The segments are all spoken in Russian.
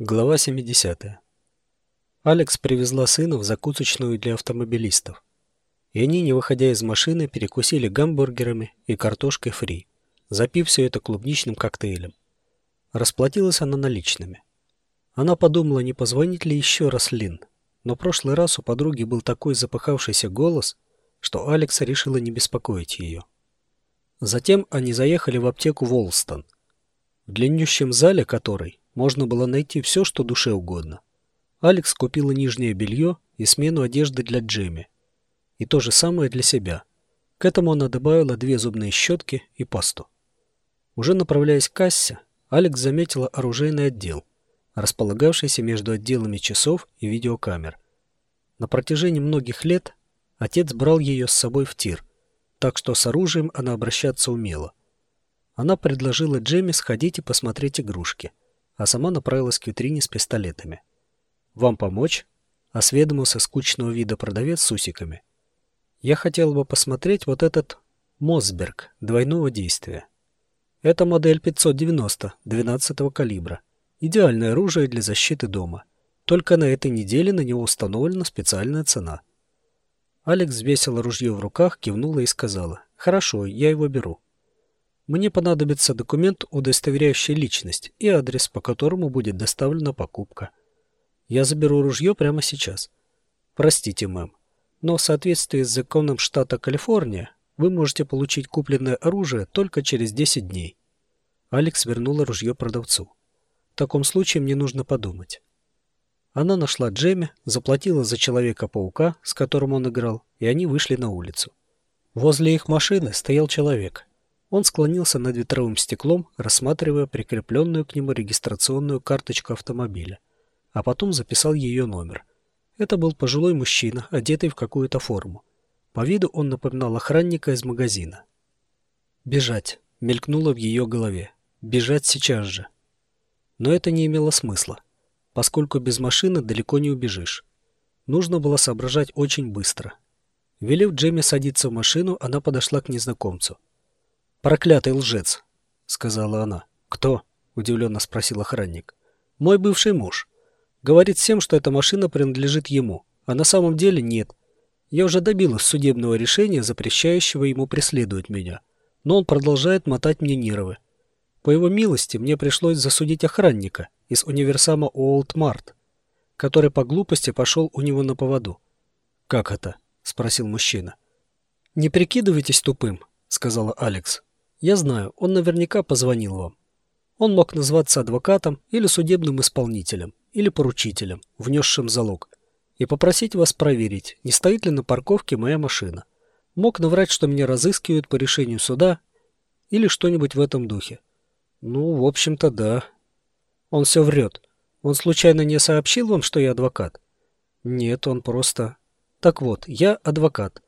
Глава 70. Алекс привезла сына в закусочную для автомобилистов. И они, не выходя из машины, перекусили гамбургерами и картошкой фри, запив все это клубничным коктейлем. Расплатилась она наличными. Она подумала, не позвонить ли еще раз Лин, но прошлый раз у подруги был такой запыхавшийся голос, что Алекс решила не беспокоить ее. Затем они заехали в аптеку Волстон, в длиннющем зале которой можно было найти все, что душе угодно. Алекс купила нижнее белье и смену одежды для Джемми. И то же самое для себя. К этому она добавила две зубные щетки и пасту. Уже направляясь к кассе, Алекс заметила оружейный отдел, располагавшийся между отделами часов и видеокамер. На протяжении многих лет отец брал ее с собой в тир, так что с оружием она обращаться умела. Она предложила Джемми сходить и посмотреть игрушки – а сама направилась к витрине с пистолетами. «Вам помочь?» — осведомился скучного вида продавец с усиками. «Я хотел бы посмотреть вот этот Мосберг двойного действия. Это модель 590 12 калибра. Идеальное оружие для защиты дома. Только на этой неделе на него установлена специальная цена». Алекс взвесила ружье в руках, кивнула и сказала, «Хорошо, я его беру». Мне понадобится документ, удостоверяющий личность и адрес, по которому будет доставлена покупка. Я заберу ружье прямо сейчас. Простите, мэм, но в соответствии с законом штата Калифорния вы можете получить купленное оружие только через 10 дней. Алекс вернула ружье продавцу. В таком случае мне нужно подумать. Она нашла Джемми, заплатила за Человека-паука, с которым он играл, и они вышли на улицу. Возле их машины стоял человек, он склонился над ветровым стеклом, рассматривая прикрепленную к нему регистрационную карточку автомобиля, а потом записал ее номер. Это был пожилой мужчина, одетый в какую-то форму. По виду он напоминал охранника из магазина. «Бежать!» — мелькнуло в ее голове. «Бежать сейчас же!» Но это не имело смысла, поскольку без машины далеко не убежишь. Нужно было соображать очень быстро. Велев Джемми садиться в машину, она подошла к незнакомцу. «Проклятый лжец», — сказала она. «Кто?» — удивленно спросил охранник. «Мой бывший муж. Говорит всем, что эта машина принадлежит ему, а на самом деле нет. Я уже добилась судебного решения, запрещающего ему преследовать меня, но он продолжает мотать мне нервы. По его милости мне пришлось засудить охранника из универсама Уолтмарт, который по глупости пошел у него на поводу. «Как это?» — спросил мужчина. «Не прикидывайтесь тупым», — сказала Алекс. Я знаю, он наверняка позвонил вам. Он мог назваться адвокатом или судебным исполнителем, или поручителем, внесшим залог, и попросить вас проверить, не стоит ли на парковке моя машина. Мог наврать, что меня разыскивают по решению суда или что-нибудь в этом духе. Ну, в общем-то, да. Он все врет. Он случайно не сообщил вам, что я адвокат? Нет, он просто... Так вот, я адвокат,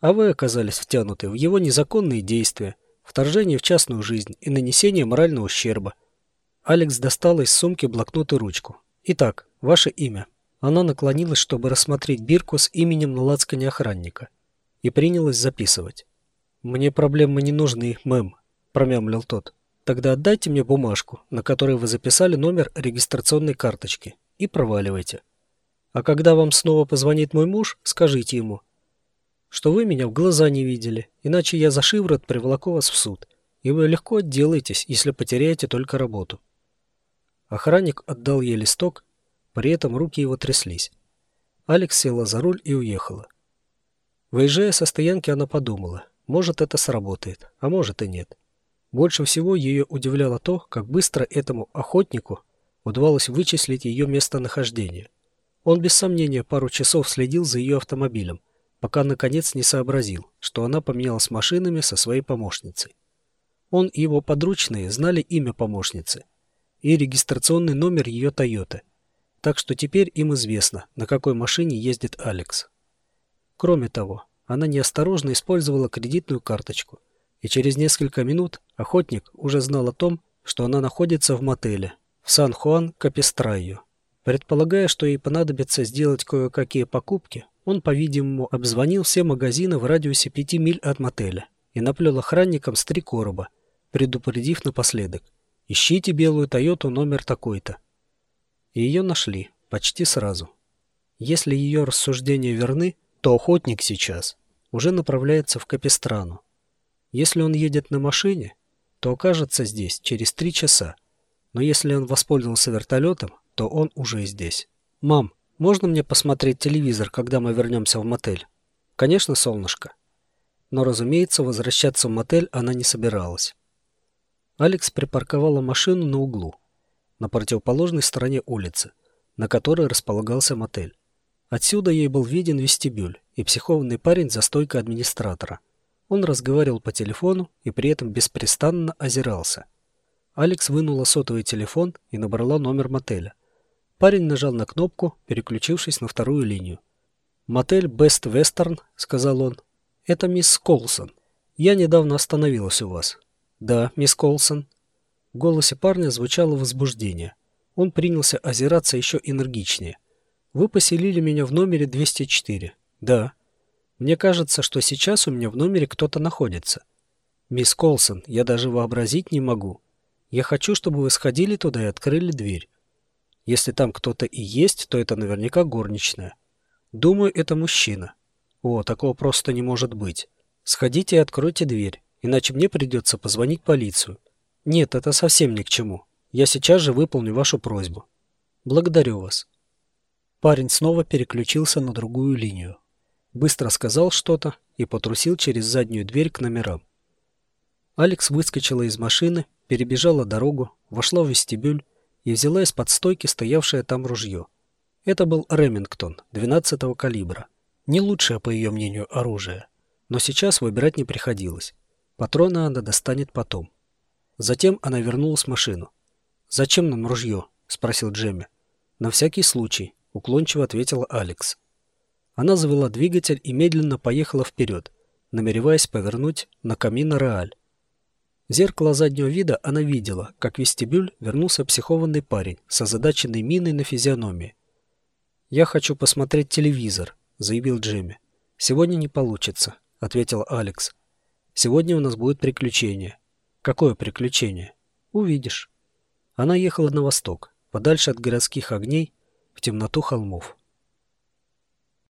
а вы оказались втянуты в его незаконные действия, вторжение в частную жизнь и нанесение морального ущерба. Алекс достала из сумки блокнот и ручку. «Итак, ваше имя». Она наклонилась, чтобы рассмотреть бирку с именем на лацкане охранника, и принялась записывать. «Мне проблемы не нужны, мэм», – промямлил тот. «Тогда отдайте мне бумажку, на которой вы записали номер регистрационной карточки, и проваливайте. А когда вам снова позвонит мой муж, скажите ему, что вы меня в глаза не видели, иначе я за шиворот приволоку вас в суд, и вы легко отделаетесь, если потеряете только работу». Охранник отдал ей листок, при этом руки его тряслись. Алекс села за руль и уехала. Выезжая со стоянки, она подумала, может это сработает, а может и нет. Больше всего ее удивляло то, как быстро этому охотнику удавалось вычислить ее местонахождение. Он без сомнения пару часов следил за ее автомобилем, пока наконец не сообразил, что она поменялась машинами со своей помощницей. Он и его подручные знали имя помощницы и регистрационный номер ее Тойоты, так что теперь им известно, на какой машине ездит Алекс. Кроме того, она неосторожно использовала кредитную карточку, и через несколько минут охотник уже знал о том, что она находится в мотеле в Сан-Хуан-Капистрайо. Предполагая, что ей понадобится сделать кое-какие покупки, он, по-видимому, обзвонил все магазины в радиусе пяти миль от мотеля и наплел охранникам с три короба, предупредив напоследок. «Ищите белую Тойоту номер такой-то». И ее нашли, почти сразу. Если ее рассуждения верны, то охотник сейчас уже направляется в Капистрану. Если он едет на машине, то окажется здесь через три часа. Но если он воспользовался вертолетом, то он уже здесь. «Мам, можно мне посмотреть телевизор, когда мы вернемся в мотель?» «Конечно, солнышко». Но, разумеется, возвращаться в мотель она не собиралась. Алекс припарковала машину на углу, на противоположной стороне улицы, на которой располагался мотель. Отсюда ей был виден вестибюль и психованный парень за стойкой администратора. Он разговаривал по телефону и при этом беспрестанно озирался. Алекс вынула сотовый телефон и набрала номер мотеля. Парень нажал на кнопку, переключившись на вторую линию. «Мотель Бест Вестерн», — сказал он. «Это мисс Колсон. Я недавно остановилась у вас». «Да, мисс Колсон». В голосе парня звучало возбуждение. Он принялся озираться еще энергичнее. Вы поселили меня в номере 204. Да. Мне кажется, что сейчас у меня в номере кто-то находится. Мисс Колсон, я даже вообразить не могу. Я хочу, чтобы вы сходили туда и открыли дверь. Если там кто-то и есть, то это наверняка горничная. Думаю, это мужчина. О, такого просто не может быть. Сходите и откройте дверь, иначе мне придется позвонить полицию. Нет, это совсем ни к чему. Я сейчас же выполню вашу просьбу. Благодарю вас. Парень снова переключился на другую линию. Быстро сказал что-то и потрусил через заднюю дверь к номерам. Алекс выскочила из машины, перебежала дорогу, вошла в вестибюль и взяла из-под стойки стоявшее там ружье. Это был Ремингтон 12-го калибра. Не лучшее, по ее мнению, оружие. Но сейчас выбирать не приходилось. Патроны она достанет потом. Затем она вернулась в машину. «Зачем нам ружье?» – спросил Джемми. «На всякий случай», — уклончиво ответила Алекс. Она завела двигатель и медленно поехала вперед, намереваясь повернуть на камин Реаль. В зеркало заднего вида она видела, как в вестибюль вернулся психованный парень с озадаченной миной на физиономии. «Я хочу посмотреть телевизор», — заявил Джимми. «Сегодня не получится», — ответила Алекс. «Сегодня у нас будет приключение». «Какое приключение?» «Увидишь». Она ехала на восток, подальше от городских огней, в темноту холмов.